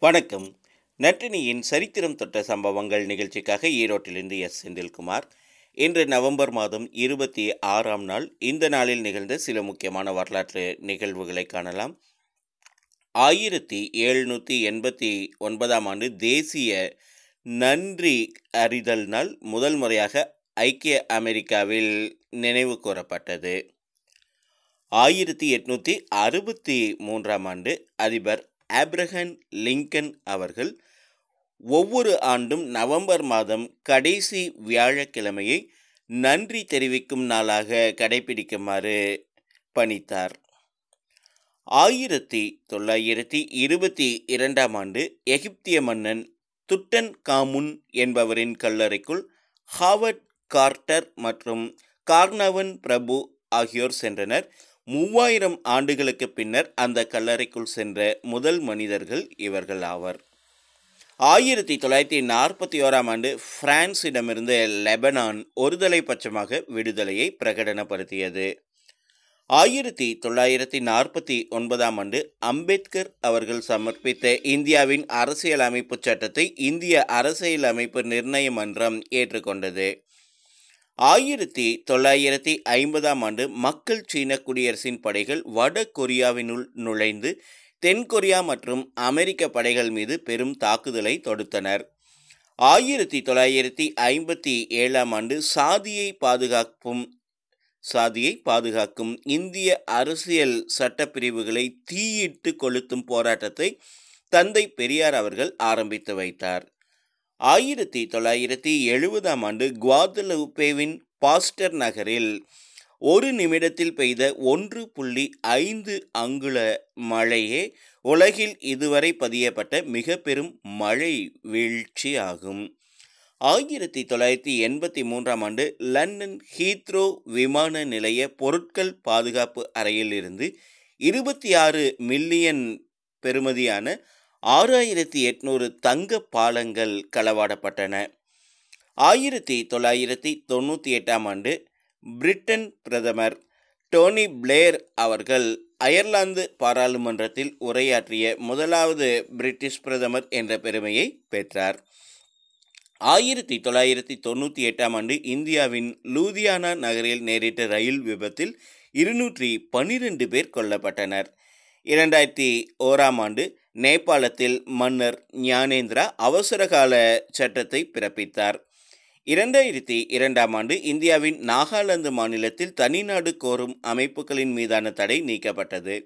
வணக்கம். நற்றினியின் சரித்திரம் தொட்ட சம்பவங்கள் நிகழ்ச்சிக்காக ஈரோட்டிலிருந்து எஸ். செந்தில்குமார். இன்று நவம்பர் மாதம் இருபத்தி ஆறாம் நாள். இந்த நாளில் நிகழ்ந்த சில முக்கியமான வரலாற்று நிகழ்வுகளை காணலாம். ஆயிரத்தி எழுநூற்றி எண்பத்தி ஒன்பதாம் ஆண்டு தேசிய நன்றி அறிதல் நாள் முதல் முறையாக ஐக்கிய அமெரிக்காவில் நினைவு கூறப்பட்டது. ஆயிரத்தி எட்நூற்றி அறுபத்தி மூன்றாம் ஆண்டு அதிபர் ஆப்ரஹன் லிங்கன் அவர்கள் ஒவ்வொரு ஆண்டும் நவம்பர் மாதம் கடைசி வியாழக்கிழமையை நன்றி தெரிவிக்கும் நாளாக கடைபிடிக்குமாறு பணித்தார். ஆயிரத்தி தொள்ளாயிரத்தி இருபத்தி இரண்டாம் ஆண்டு எகிப்திய மன்னன் துட்டன் காமுன் என்பவரின் கல்லறைக்குள் ஹாவர்ட் கார்ட்டர் மற்றும் கார்னவன் பிரபு ஆகியோர் சென்றனர். மூவாயிரம் ஆண்டுகளுக்கு பின்னர் அந்த கல்லறைக்குள் சென்ற முதல் மனிதர்கள் இவர்கள் ஆவர். ஆயிரத்தி தொள்ளாயிரத்தி நாற்பத்தி ஓராம் ஆண்டு பிரான்சிடமிருந்து லெபனான் ஒருதலை பட்சமாக விடுதலையை பிரகடனப்படுத்தியது. ஆயிரத்தி தொள்ளாயிரத்தி நாற்பத்தி ஒன்பதாம் ஆண்டு அம்பேத்கர் அவர்கள் சமர்ப்பித்த இந்தியாவின் அரசியல் அமைப்பு சட்டத்தை இந்திய அரசியல் அமைப்பு நிர்ணய மன்றம் ஏற்றுக்கொண்டது. ஆயிரத்தி தொள்ளாயிரத்தி ஐம்பதாம் ஆண்டு மக்கள் சீன குடியரசின் படைகள் வட கொரியாவினுள் நுழைந்து தென்கொரியா மற்றும் அமெரிக்க படைகள் மீது பெரும் தாக்குதலை தொடுத்தனர். ஆயிரத்தி தொள்ளாயிரத்தி ஐம்பத்தி ஏழாம் ஆண்டு சாதியை பாதுகாக்கும் சாதியை பாதுகாக்கும் இந்திய அரசியல் சட்டப்பிரிவுகளை தீயிட்டு கொளுத்தும் போராட்டத்தை தந்தை பெரியார் அவர்கள் ஆரம்பித்து வைத்தார். ஆயிரத்தி தொள்ளாயிரத்தி எழுபதாம் ஆண்டு குவாதலுப்பேவின் பாஸ்டர் நகரில் ஒரு நிமிடத்தில் பெய்த ஒன்று புள்ளி ஐந்து அங்குல மழையே உலகில் இதுவரை பதியப்பட்ட மிக பெரும் மழை வீழ்ச்சி ஆகும். ஆயிரத்தி தொள்ளாயிரத்தி எண்பத்தி மூன்றாம் ஆண்டு லண்டன் ஹீத்ரோ விமான நிலைய பொருட்கள் பாதுகாப்பு அறையில் இருந்து இருபத்தி ஆறு மில்லியன் பெறுமதியான ஆறாயிரத்தி எட்நூறு தங்க பாலங்கள் களவாடப்பட்டன. ஆயிரத்தி தொள்ளாயிரத்தி தொண்ணூற்றி எட்டாம் ஆண்டு பிரிட்டன் பிரதமர் டோனி பிளேர் அவர்கள் அயர்லாந்து பாராளுமன்றத்தில் உரையாற்றிய முதலாவது பிரிட்டிஷ் பிரதமர் என்ற பெருமையை பெற்றார். ஆயிரத்தி தொள்ளாயிரத்தி தொண்ணூற்றி எட்டாம் ஆண்டு இந்தியாவின் லூதியானா நகரில் நேரிட்ட ரயில் விபத்தில் இருநூற்றி பனிரெண்டு பேர் கொல்லப்பட்டனர். இரண்டாயிரத்தி ஓராம் ஆண்டு நேபாளத்தில் மன்னர் ஞானேந்திரா அவசரகால சட்டத்தை பிறப்பித்தார். இரண்டாயிரத்தி இரண்டாம் ஆண்டு இந்தியாவின் நாகாலாந்து மாநிலத்தில் தனிநாடு கோரும் அமைப்புகளின் மீதான தடை நீக்கப்பட்டது.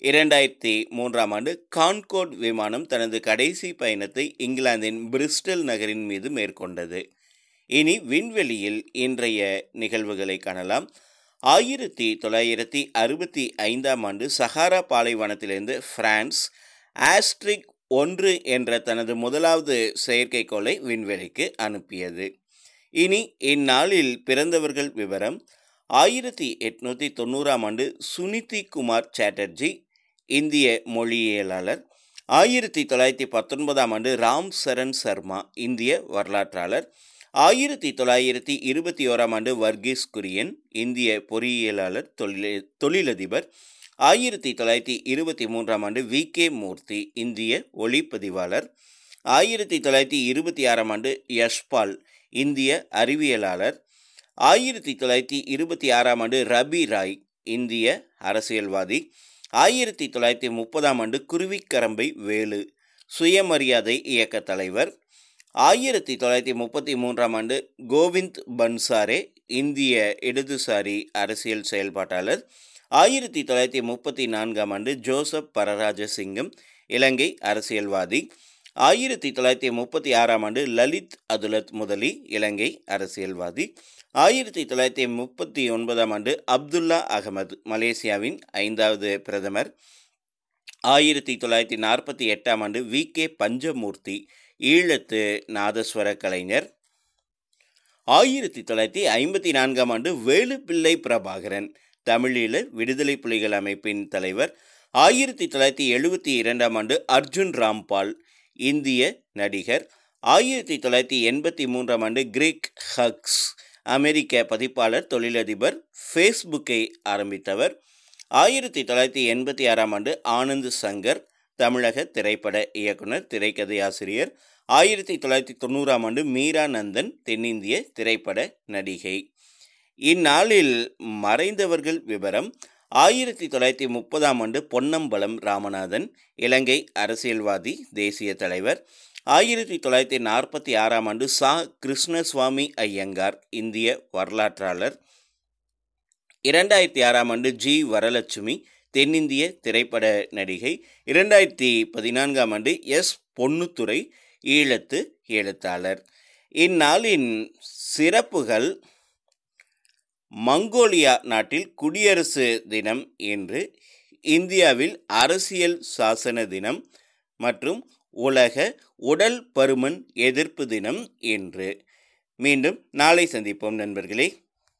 இரண்டாயிரத்தி மூன்றாம் ஆண்டு கான்கோட் விமானம் தனது கடைசி பயணத்தை இங்கிலாந்தின் பிரிஸ்டல் நகரின் மீது மேற்கொண்டது. இனி விண்வெளியில் இன்றைய நிகழ்வுகளை காணலாம். ஆயிரத்தி தொள்ளாயிரத்தி அறுபத்தி ஐந்தாம் ஆண்டு சஹாரா பாலைவனத்திலிருந்து பிரான்ஸ் ஆஸ்ட்ரிக் ஒன்று என்ற தனது முதலாவது செயற்கைக்கோளை விண்வெளிக்கு அனுப்பியது. இனி இந்நாளில் பிறந்தவர்கள் விவரம். ஆயிரத்தி எட்நூற்றி தொண்ணூறாம் ஆண்டு சுனிதி குமார் சாட்டர்ஜி இந்திய மொழியியலாளர். ஆயிரத்தி தொள்ளாயிரத்தி பத்தொன்பதாம் ஆண்டு ராம் சரண் சர்மா இந்திய வரலாற்றாளர். ஆயிரத்தி தொள்ளாயிரத்தி இருபத்தி ஓராம் ஆண்டு வர்கீஸ் குரியன் இந்திய பொறியியலாளர் தொழில் தொழிலதிபர். ஆயிரத்தி தொள்ளாயிரத்தி இருபத்தி மூன்றாம் ஆண்டு வி. கே. மூர்த்தி இந்திய ஒளிப்பதிவாளர். ஆயிரத்தி தொள்ளாயிரத்தி இருபத்தி ஆறாம் ஆண்டு யஷ்பால் இந்திய அறிவியலாளர். ஆயிரத்தி தொள்ளாயிரத்தி இருபத்தி ஆறாம் ஆண்டு ரபி ராய் இந்திய அரசியல்வாதி. ஆயிரத்தி தொள்ளாயிரத்தி முப்பதாம் ஆண்டு குருவிக்கரம்பை வேலு சுயமரியாதை இயக்க தலைவர். ஆயிரத்தி தொள்ளாயிரத்தி முப்பத்தி மூன்றாம் ஆண்டு கோவிந்த் பன்சாரே இந்திய இடதுசாரி அரசியல் செயல்பாட்டாளர். ஆயிரத்தி தொள்ளாயிரத்தி முப்பத்தி நான்காம் ஆண்டு ஜோசப் பரராஜசிங்கம் இலங்கை அரசியல்வாதி. ஆயிரத்தி தொள்ளாயிரத்தி முப்பத்தி ஆறாம் ஆண்டு லலித் அதுலத் முதலி இலங்கை அரசியல்வாதி. ஆயிரத்தி தொள்ளாயிரத்தி முப்பத்தி ஒன்பதாம் ஆண்டு அப்துல்லா அகமது மலேசியாவின் ஐந்தாவது பிரதமர். ஆயிரத்தி தொள்ளாயிரத்தி நாற்பத்தி எட்டாம் ஆண்டு வி. கே. பஞ்சமூர்த்தி ஈழத்து நாதஸ்வர கலைஞர். ஆயிரத்தி தொள்ளாயிரத்தி ஐம்பத்தி நான்காம் ஆண்டு வேலுப்பிள்ளை பிரபாகரன் தமிழீழ விடுதலை புலிகள் அமைப்பின் தலைவர் ஆயிரத்தி தொள்ளாயிரத்தி எழுபத்தி இரண்டாம் ஆண்டு அர்ஜுன் ராம்பால் இந்திய நடிகர். ஆயிரத்தி தொள்ளாயிரத்தி எண்பத்தி மூன்றாம் ஆண்டு கிரீக் ஹக்ஸ் அமெரிக்க பதிப்பாளர் தொழிலதிபர் ஃபேஸ்புக்கை ஆரம்பித்தவர். ஆயிரத்தி தொள்ளாயிரத்தி எண்பத்தி ஆறாம் ஆண்டு ஆனந்த் சங்கர் தமிழக திரைப்பட இயக்குனர் திரைக்கதையாசிரியர் ஆயிரத்தி தொள்ளாயிரத்தி தொண்ணூறாம் ஆண்டு மீரா நந்தன் தென்னிந்திய திரைப்பட நடிகை. இந்நாளில் மறைந்தவர்கள் விவரம். ஆயிரத்தி தொள்ளாயிரத்தி முப்பதாம் ஆண்டு பொன்னம்பலம் ராமநாதன் இலங்கை அரசியல்வாதி தேசிய தலைவர். ஆயிரத்தி தொள்ளாயிரத்தி நாற்பத்தி ஆறாம் ஆண்டு சா. கிருஷ்ணசுவாமி ஐயங்கார் இந்திய வரலாற்றாளர். இரண்டாயிரத்தி ஆறாம் ஆண்டு ஜி. வரலட்சுமி தென்னிந்திய திரைப்பட நடிகை. இரண்டாயிரத்தி பதினான்காம் ஆண்டு எஸ். பொன்னுத்துறை ஈழத்து எழுத்தாளர். இந்நாளின் சிறப்புகள் மங்கோலியா நாட்டில் குடியரசு தினம் என்று இந்தியாவில் அரசியல் சாசன தினம் மற்றும் உலக உடல் பருமன் எதிர்ப்பு தினம் என்று மீண்டும் நாளை சந்திப்போம் நண்பர்களே.